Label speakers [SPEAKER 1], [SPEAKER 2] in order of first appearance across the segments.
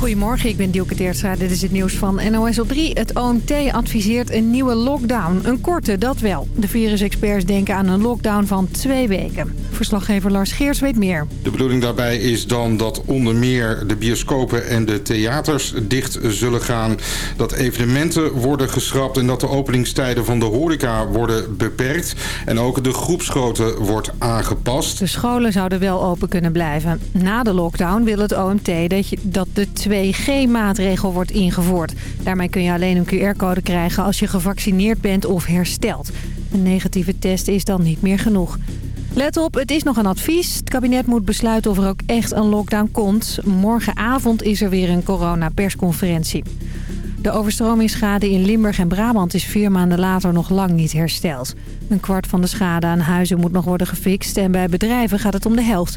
[SPEAKER 1] Goedemorgen, ik ben Dielke Teertstra. Dit is het nieuws van NOS op 3. Het OMT adviseert een nieuwe lockdown. Een korte, dat wel. De virusexperts denken aan een lockdown van twee weken. Verslaggever Lars Geers weet meer.
[SPEAKER 2] De bedoeling daarbij is dan dat onder meer de bioscopen en de theaters dicht zullen gaan. Dat evenementen worden geschrapt en dat de openingstijden van de horeca worden beperkt. En ook de groepsgrootte wordt aangepast.
[SPEAKER 1] De scholen zouden wel open kunnen blijven. Na de lockdown wil het OMT dat, je, dat de 2G-maatregel wordt ingevoerd. Daarmee kun je alleen een QR-code krijgen als je gevaccineerd bent of hersteld. Een negatieve test is dan niet meer genoeg. Let op, het is nog een advies. Het kabinet moet besluiten of er ook echt een lockdown komt. Morgenavond is er weer een coronapersconferentie. De overstromingsschade in Limburg en Brabant is vier maanden later nog lang niet hersteld. Een kwart van de schade aan huizen moet nog worden gefixt en bij bedrijven gaat het om de helft.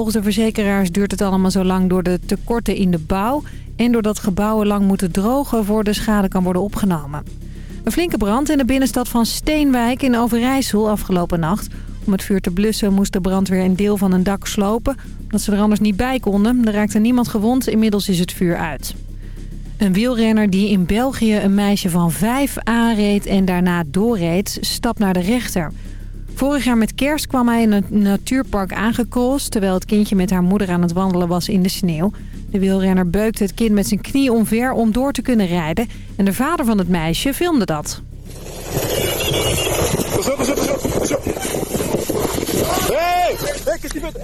[SPEAKER 1] Volgens de verzekeraars duurt het allemaal zo lang door de tekorten in de bouw... en doordat gebouwen lang moeten drogen voor de schade kan worden opgenomen. Een flinke brand in de binnenstad van Steenwijk in Overijssel afgelopen nacht. Om het vuur te blussen moest de brandweer een deel van een dak slopen... omdat ze er anders niet bij konden. Er raakte niemand gewond, inmiddels is het vuur uit. Een wielrenner die in België een meisje van vijf aanreed en daarna doorreed... stapt naar de rechter... Vorig jaar met kerst kwam hij in het natuurpark aangekrost... terwijl het kindje met haar moeder aan het wandelen was in de sneeuw. De wielrenner beukte het kind met zijn knie omver om door te kunnen rijden. En de vader van het meisje filmde dat.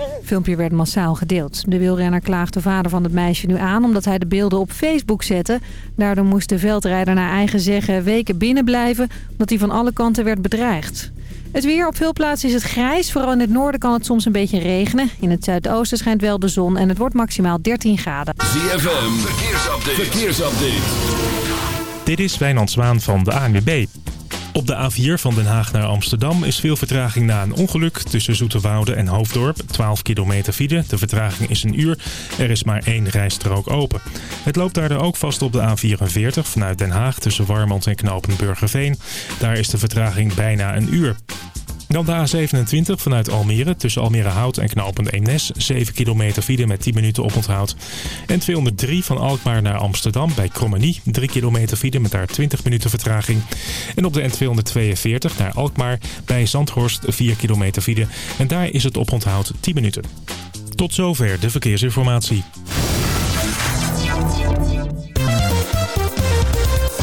[SPEAKER 1] Het filmpje werd massaal gedeeld. De wielrenner klaagt de vader van het meisje nu aan omdat hij de beelden op Facebook zette. Daardoor moest de veldrijder naar eigen zeggen weken binnenblijven omdat hij van alle kanten werd bedreigd. Het weer op veel plaatsen is het grijs. Vooral in het noorden kan het soms een beetje regenen. In het zuidoosten schijnt wel de zon en het wordt maximaal 13 graden.
[SPEAKER 3] ZFM, verkeersupdate. verkeersupdate.
[SPEAKER 4] Dit is Wijnand Zwaan van de ANWB. Op de A4 van Den Haag naar Amsterdam is veel vertraging na een ongeluk tussen Zoeterwoude en Hoofddorp. 12 kilometer file. De vertraging is een uur. Er is maar één rijstrook open. Het loopt daardoor ook vast op de A44 vanuit Den Haag tussen Warmond en Knopen Burgerveen. Daar is de vertraging bijna een uur. Dan de A27 vanuit Almere tussen Almere Hout en knooppunt Eemnes. 7 kilometer file met 10 minuten oponthoud. En 203 van Alkmaar naar Amsterdam bij Krommenie. 3 kilometer file met daar 20 minuten vertraging. En op de N242 naar Alkmaar bij Zandhorst 4 kilometer file. En daar is het oponthoud 10 minuten. Tot zover de verkeersinformatie.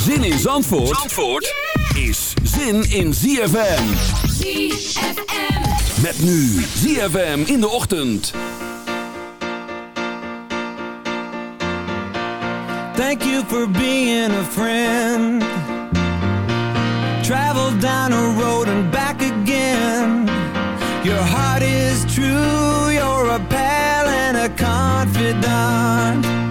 [SPEAKER 3] Zin in Zandvoort, Zandvoort is zin in ZFM.
[SPEAKER 5] ZFM.
[SPEAKER 3] Met nu ZFM in de ochtend.
[SPEAKER 6] Thank you for being a friend. Travel down a road and back again. Your heart is true, you're a pal and a confidant.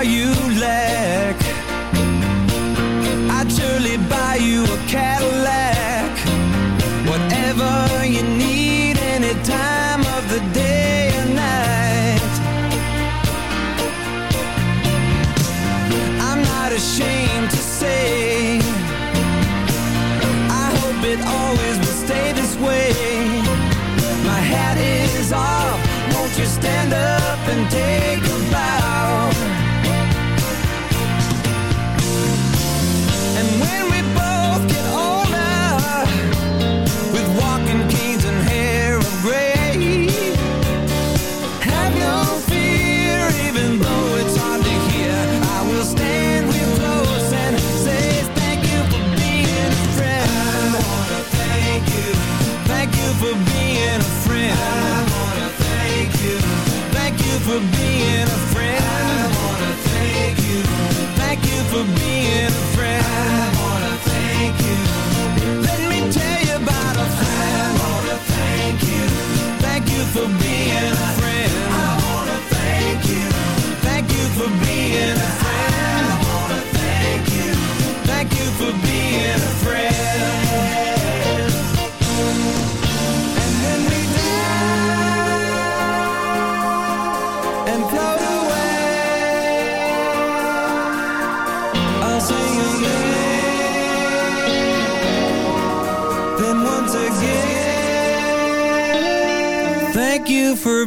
[SPEAKER 6] It's a car you Thank you you for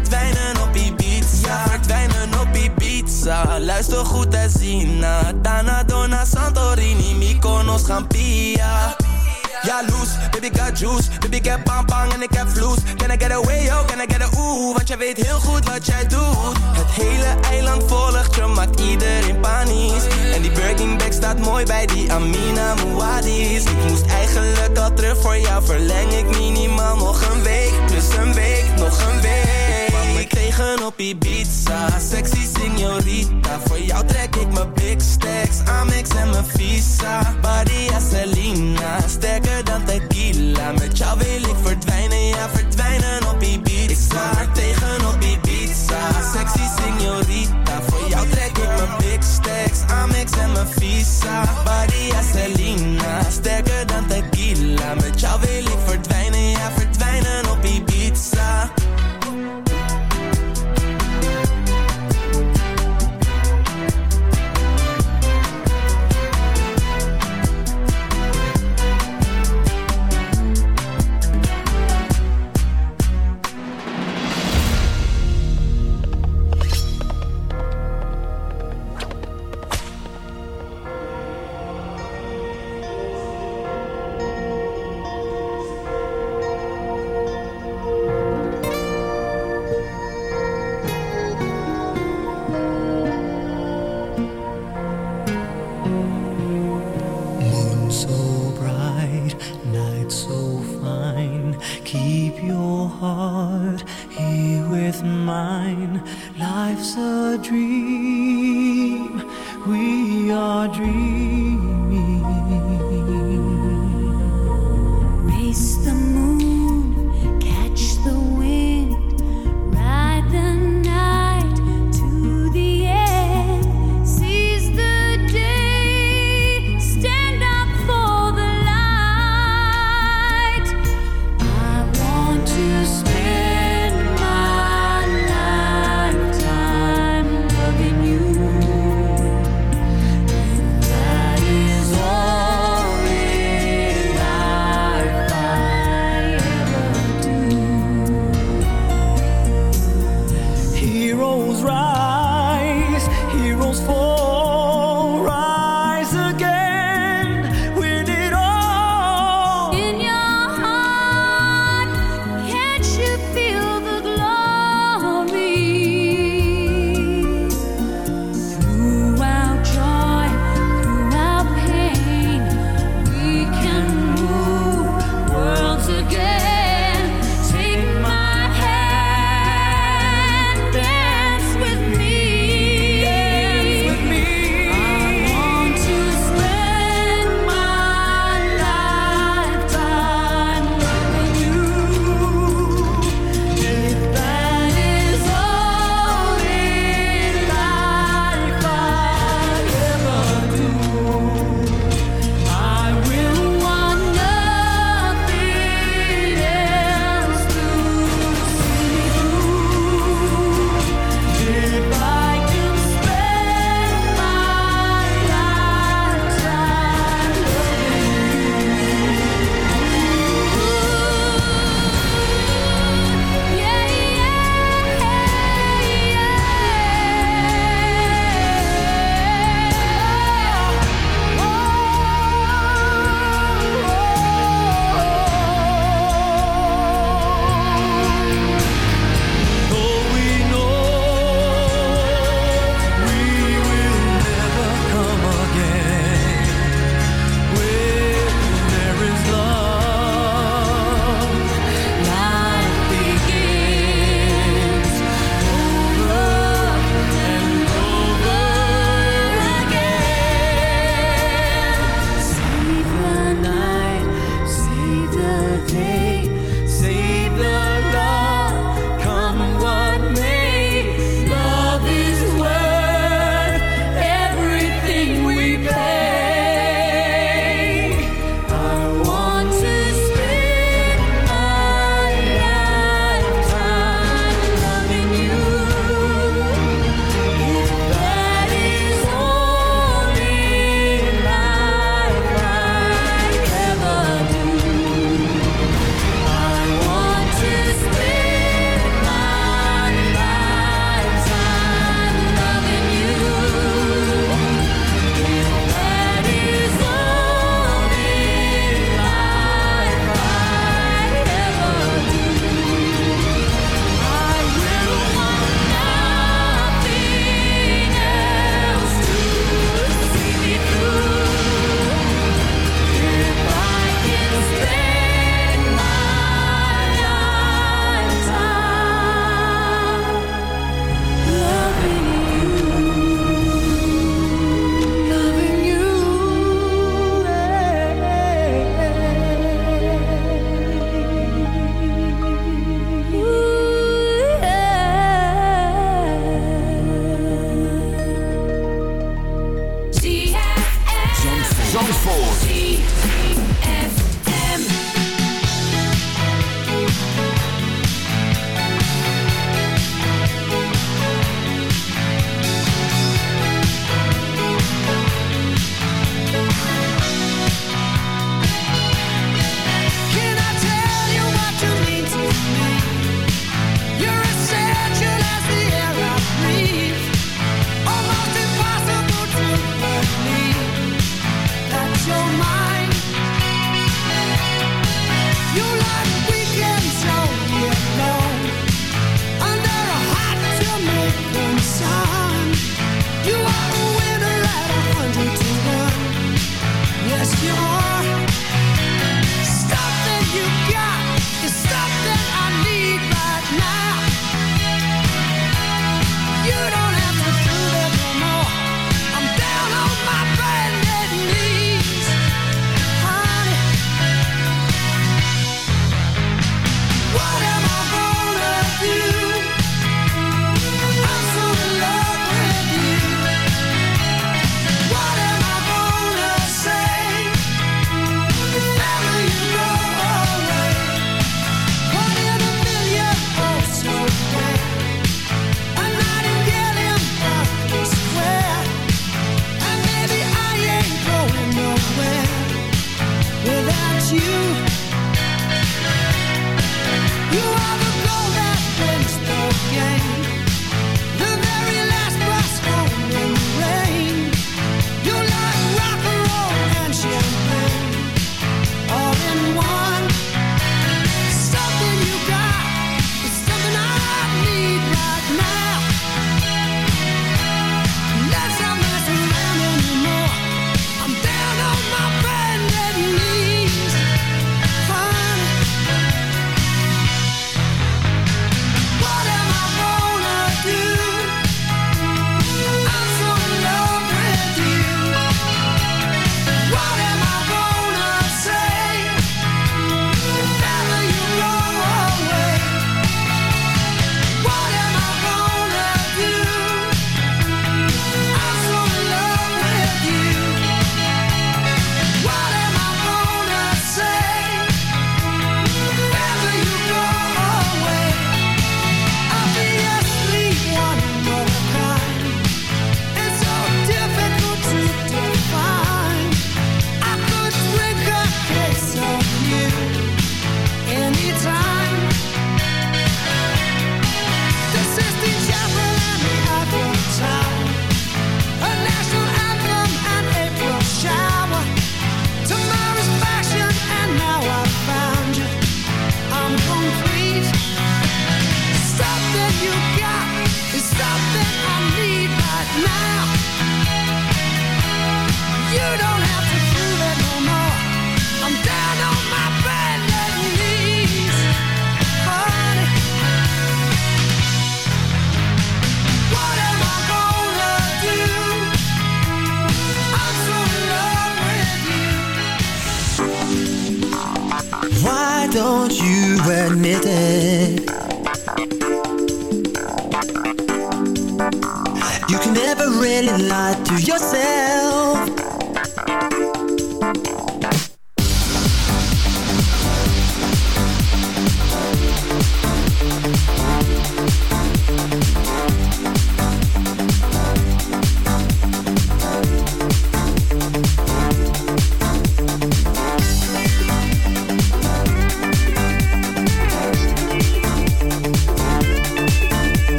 [SPEAKER 7] Luister goed en zien na. Dana, Dona, Santorini Mykonos, Gampia. Ja, loose, baby got juice. Baby ik heb bang en ik heb vloes. Can I get away, yo, can I get a ooh? Want jij weet heel goed wat jij doet. Het hele eiland volgt je, maakt iedereen panisch. En die Birkin bag staat mooi bij die Amina Muadis Ik moest eigenlijk al terug voor jou Verleng ik minimaal nog een week. Plus een week, nog een week ik tegen op Ibiza. Sexy signorita. Voor jou trek ik mijn big stacks. Amex en mijn visa. Badia Selena. Sterker dan tequila. Met jou wil ik verdwijnen. Ja, verdwijnen op Ibiza. Ik er tegen op Ibiza. Sexy signorita. Voor jou trek ik mijn big stacks. Amex en mijn visa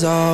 [SPEAKER 8] is all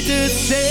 [SPEAKER 9] Ik weet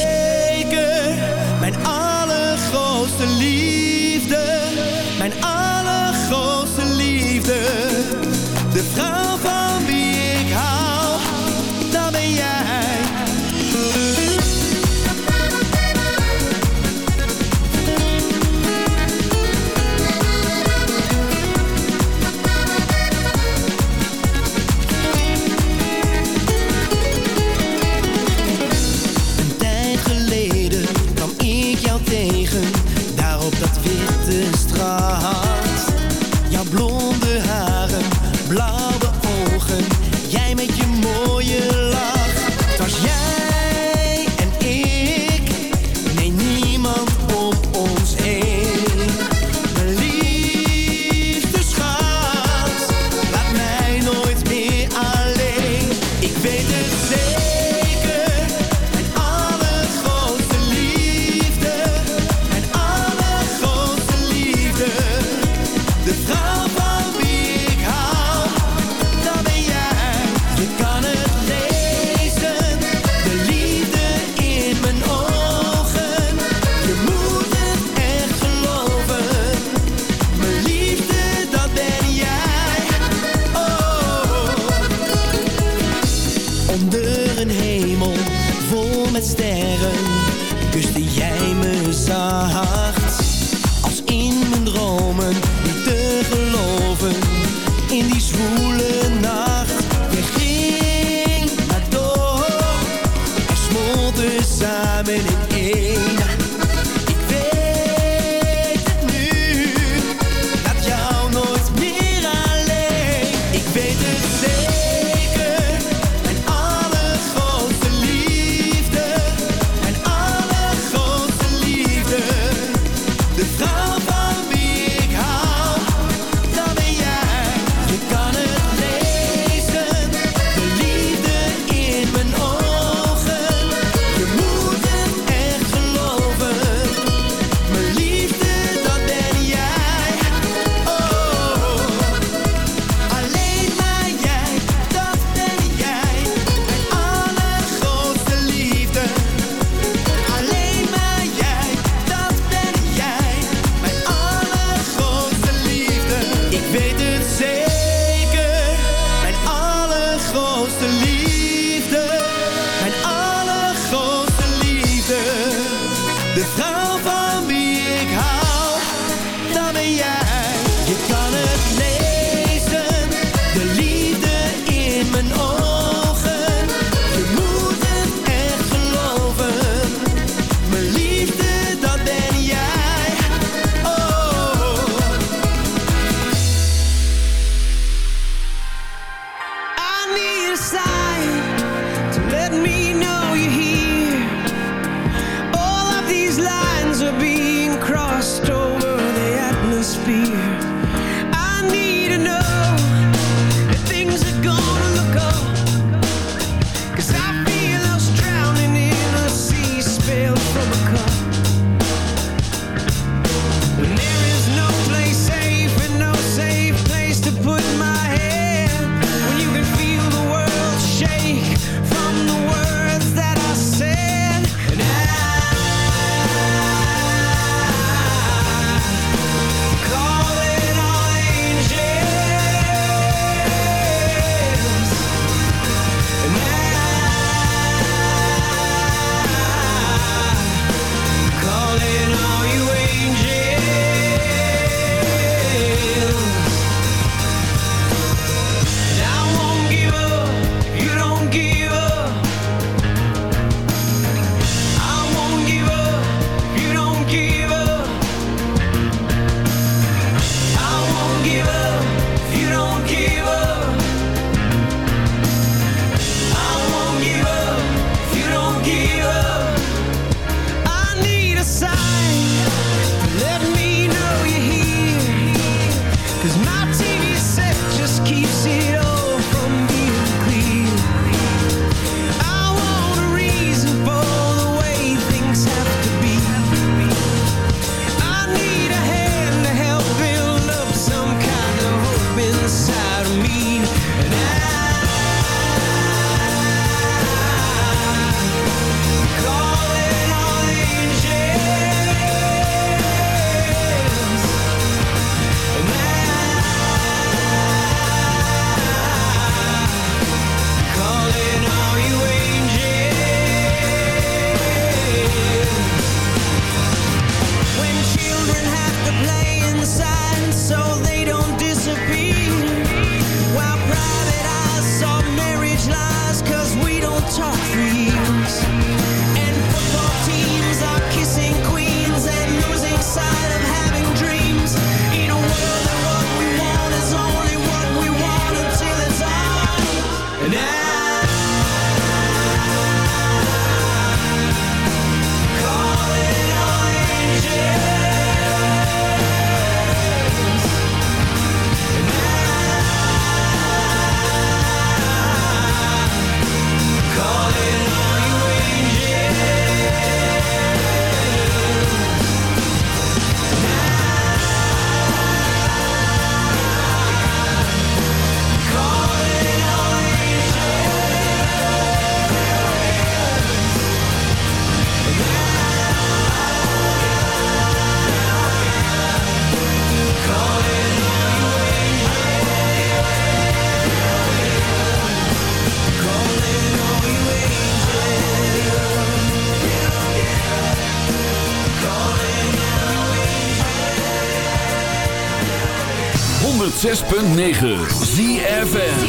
[SPEAKER 10] 106.9 ZFN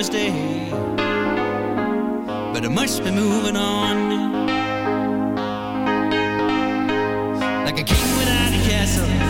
[SPEAKER 11] my.
[SPEAKER 6] But I must be moving on. Like a king without a castle,